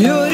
You.